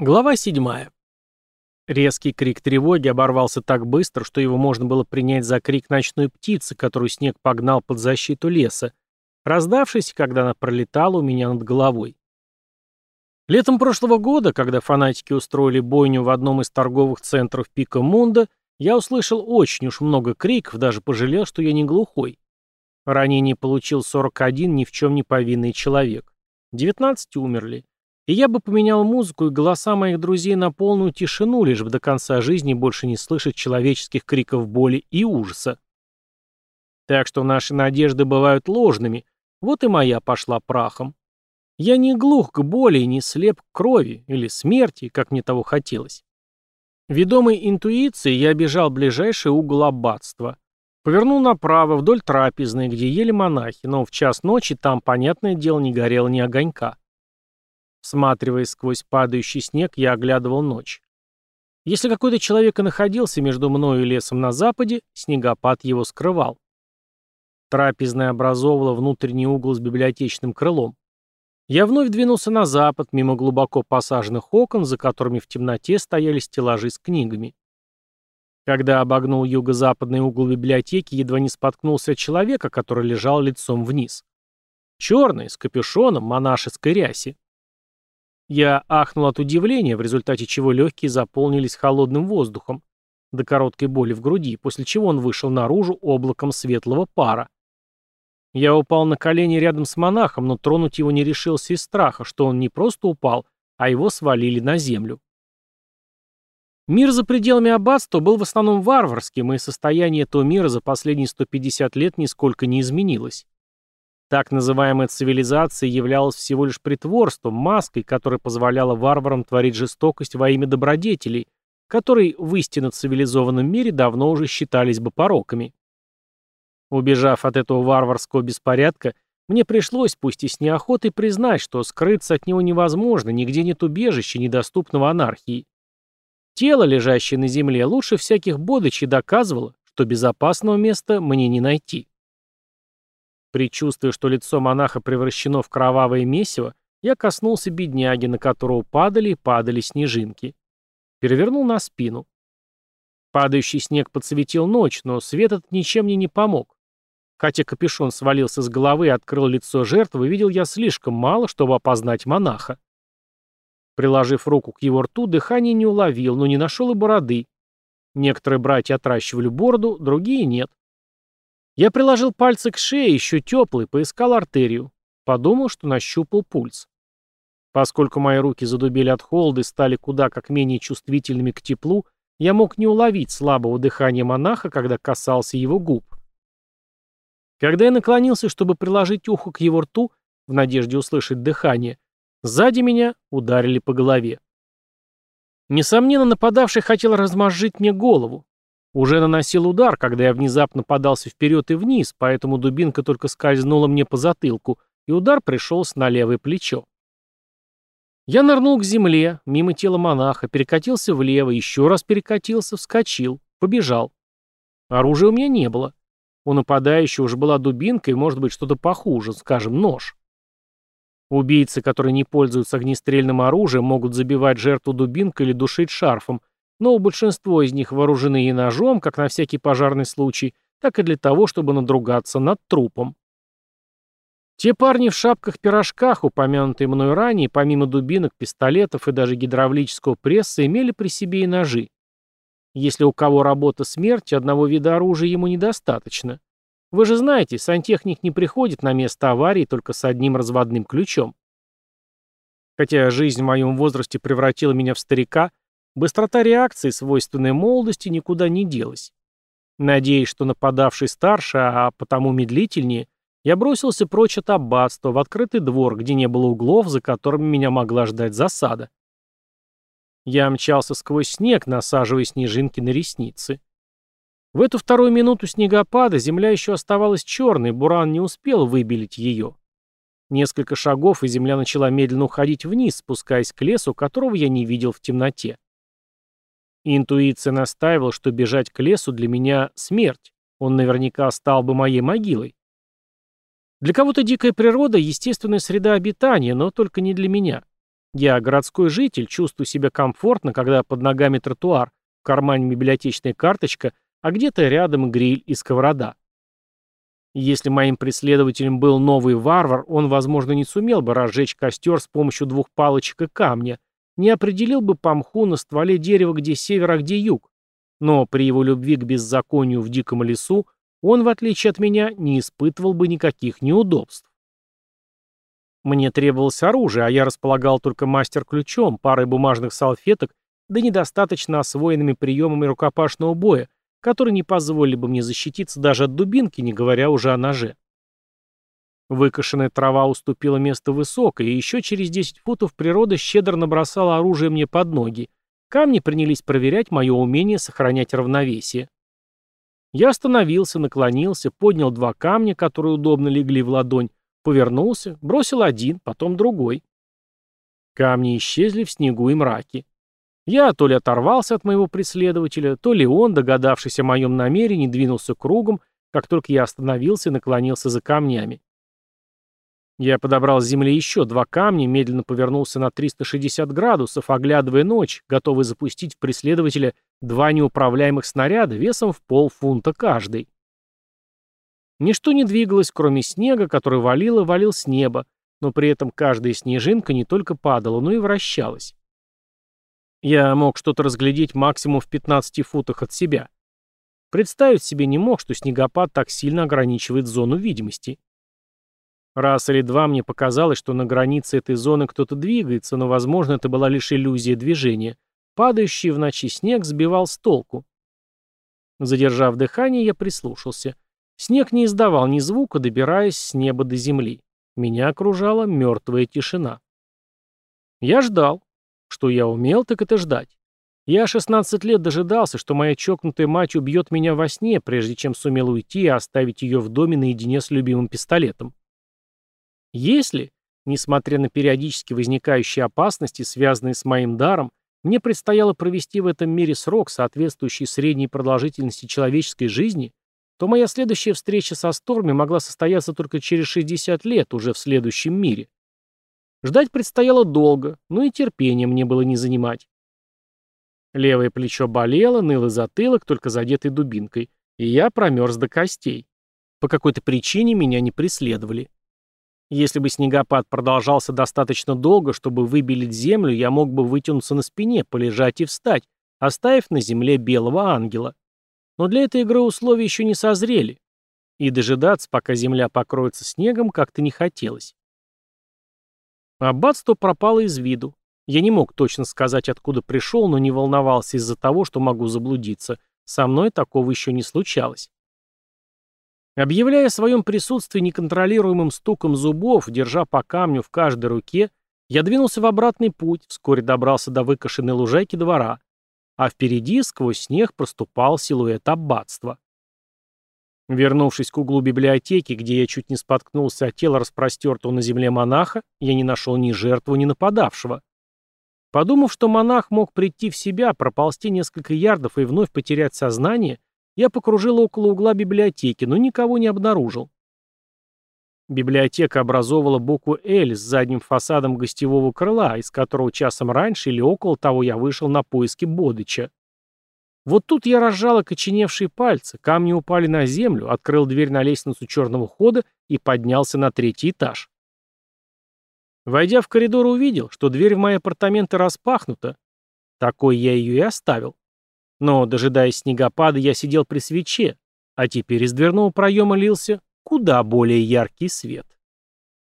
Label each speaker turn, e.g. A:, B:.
A: Глава 7. Резкий крик тревоги оборвался так быстро, что его можно было принять за крик ночной птицы, которую снег погнал под защиту леса, раздавшийся, когда она пролетала у меня над головой. Летом прошлого года, когда фанатики устроили бойню в одном из торговых центров Пика Мунда, я услышал очень уж много криков, даже пожалел, что я не глухой. Ранение получил 41 ни в чем не повинный человек. 19 умерли. И я бы поменял музыку и голоса моих друзей на полную тишину, лишь бы до конца жизни больше не слышать человеческих криков боли и ужаса. Так что наши надежды бывают ложными, вот и моя пошла прахом. Я не глух к боли и не слеп к крови или смерти, как мне того хотелось. Ведомой интуицией я обежал ближайший угол аббатства. Повернул направо, вдоль трапезной, где ели монахи, но в час ночи там, понятное дело, не горело ни огонька. Всматриваясь сквозь падающий снег, я оглядывал ночь. Если какой-то человек и находился между мной и лесом на западе, снегопад его скрывал. Трапезная образовывала внутренний угол с библиотечным крылом. Я вновь двинулся на запад, мимо глубоко посаженных окон, за которыми в темноте стояли стеллажи с книгами. Когда обогнул юго-западный угол библиотеки, едва не споткнулся от человека, который лежал лицом вниз. Черный, с капюшоном, монашеской рясе. Я ахнул от удивления, в результате чего легкие заполнились холодным воздухом, до короткой боли в груди, после чего он вышел наружу облаком светлого пара. Я упал на колени рядом с монахом, но тронуть его не решился из страха, что он не просто упал, а его свалили на землю. Мир за пределами аббатства был в основном варварским, и состояние этого мира за последние 150 лет нисколько не изменилось. Так называемая цивилизация являлась всего лишь притворством, маской, которая позволяла варварам творить жестокость во имя добродетелей, которые в истинно цивилизованном мире давно уже считались бы пороками. Убежав от этого варварского беспорядка, мне пришлось, пусть и с неохотой, признать, что скрыться от него невозможно, нигде нет убежища, недоступного анархии. Тело, лежащее на земле, лучше всяких бодычей доказывало, что безопасного места мне не найти. Предчувствуя, что лицо монаха превращено в кровавое месиво, я коснулся бедняги, на которого падали и падали снежинки. Перевернул на спину. Падающий снег подсветил ночь, но свет этот ничем мне не помог. Хотя капюшон свалился с головы и открыл лицо жертвы, видел я слишком мало, чтобы опознать монаха. Приложив руку к его рту, дыхание не уловил, но не нашел и бороды. Некоторые братья отращивали бороду, другие нет. Я приложил пальцы к шее, еще теплый, поискал артерию. Подумал, что нащупал пульс. Поскольку мои руки задубели от холода и стали куда как менее чувствительными к теплу, я мог не уловить слабого дыхания монаха, когда касался его губ. Когда я наклонился, чтобы приложить ухо к его рту, в надежде услышать дыхание, сзади меня ударили по голове. Несомненно, нападавший хотел размозжить мне голову. Уже наносил удар, когда я внезапно подался вперед и вниз, поэтому дубинка только скользнула мне по затылку, и удар пришелся на левое плечо. Я нырнул к земле, мимо тела монаха, перекатился влево, еще раз перекатился, вскочил, побежал. Оружия у меня не было. У нападающего уже была дубинка и, может быть, что-то похуже, скажем, нож. Убийцы, которые не пользуются огнестрельным оружием, могут забивать жертву дубинкой или душить шарфом, но большинство из них вооружены и ножом, как на всякий пожарный случай, так и для того, чтобы надругаться над трупом. Те парни в шапках-пирожках, упомянутые мной ранее, помимо дубинок, пистолетов и даже гидравлического пресса, имели при себе и ножи. Если у кого работа смерти, одного вида оружия ему недостаточно. Вы же знаете, сантехник не приходит на место аварии только с одним разводным ключом. Хотя жизнь в моем возрасте превратила меня в старика, Быстрота реакции, свойственная молодости, никуда не делась. Надеясь, что нападавший старше, а потому медлительнее, я бросился прочь от аббатства, в открытый двор, где не было углов, за которыми меня могла ждать засада. Я мчался сквозь снег, насаживая снежинки на ресницы. В эту вторую минуту снегопада земля еще оставалась черной, буран не успел выбелить ее. Несколько шагов, и земля начала медленно уходить вниз, спускаясь к лесу, которого я не видел в темноте. Интуиция настаивала, что бежать к лесу для меня смерть. Он наверняка стал бы моей могилой. Для кого-то дикая природа – естественная среда обитания, но только не для меня. Я городской житель, чувствую себя комфортно, когда под ногами тротуар, в кармане библиотечная карточка, а где-то рядом гриль и сковорода. Если моим преследователем был новый варвар, он, возможно, не сумел бы разжечь костер с помощью двух палочек и камня, не определил бы по мху на стволе дерева, где север, а где юг. Но при его любви к беззаконию в диком лесу он, в отличие от меня, не испытывал бы никаких неудобств. Мне требовалось оружие, а я располагал только мастер-ключом, парой бумажных салфеток, да недостаточно освоенными приемами рукопашного боя, которые не позволили бы мне защититься даже от дубинки, не говоря уже о ноже. Выкошенная трава уступила место высокой, и еще через 10 футов природа щедро набросала оружие мне под ноги. Камни принялись проверять мое умение сохранять равновесие. Я остановился, наклонился, поднял два камня, которые удобно легли в ладонь, повернулся, бросил один, потом другой. Камни исчезли в снегу и мраке. Я то ли оторвался от моего преследователя, то ли он, догадавшись о моем намерении, двинулся кругом, как только я остановился и наклонился за камнями. Я подобрал с земли еще два камня, медленно повернулся на 360 градусов, оглядывая ночь, готовый запустить в преследователя два неуправляемых снаряда весом в полфунта каждый. Ничто не двигалось, кроме снега, который валил и валил с неба, но при этом каждая снежинка не только падала, но и вращалась. Я мог что-то разглядеть максимум в 15 футах от себя. Представить себе не мог, что снегопад так сильно ограничивает зону видимости. Раз или два мне показалось, что на границе этой зоны кто-то двигается, но, возможно, это была лишь иллюзия движения. Падающий в ночи снег сбивал с толку. Задержав дыхание, я прислушался. Снег не издавал ни звука, добираясь с неба до земли. Меня окружала мертвая тишина. Я ждал. Что я умел, так это ждать. Я 16 лет дожидался, что моя чокнутая мать убьет меня во сне, прежде чем сумел уйти и оставить ее в доме наедине с любимым пистолетом. Если, несмотря на периодически возникающие опасности, связанные с моим даром, мне предстояло провести в этом мире срок, соответствующий средней продолжительности человеческой жизни, то моя следующая встреча со Сторми могла состояться только через 60 лет уже в следующем мире. Ждать предстояло долго, но и терпения мне было не занимать. Левое плечо болело, ныло затылок, только задетый дубинкой, и я промерз до костей. По какой-то причине меня не преследовали. Если бы снегопад продолжался достаточно долго, чтобы выбелить землю, я мог бы вытянуться на спине, полежать и встать, оставив на земле белого ангела. Но для этой игры условия еще не созрели. И дожидаться, пока земля покроется снегом, как-то не хотелось. Аббатство пропало из виду. Я не мог точно сказать, откуда пришел, но не волновался из-за того, что могу заблудиться. Со мной такого еще не случалось. Объявляя о своем присутствии неконтролируемым стуком зубов, держа по камню в каждой руке, я двинулся в обратный путь, вскоре добрался до выкошенной лужайки двора, а впереди сквозь снег проступал силуэт аббатства. Вернувшись к углу библиотеки, где я чуть не споткнулся от тела распростертого на земле монаха, я не нашел ни жертву, ни нападавшего. Подумав, что монах мог прийти в себя, проползти несколько ярдов и вновь потерять сознание, я покружил около угла библиотеки, но никого не обнаружил. Библиотека образовывала букву «Л» с задним фасадом гостевого крыла, из которого часом раньше или около того я вышел на поиски Бодыча. Вот тут я разжал окоченевшие пальцы, камни упали на землю, открыл дверь на лестницу черного хода и поднялся на третий этаж. Войдя в коридор, увидел, что дверь в мои апартаменты распахнута. Такой я ее и оставил. Но, дожидаясь снегопада, я сидел при свече, а теперь из дверного проема лился куда более яркий свет.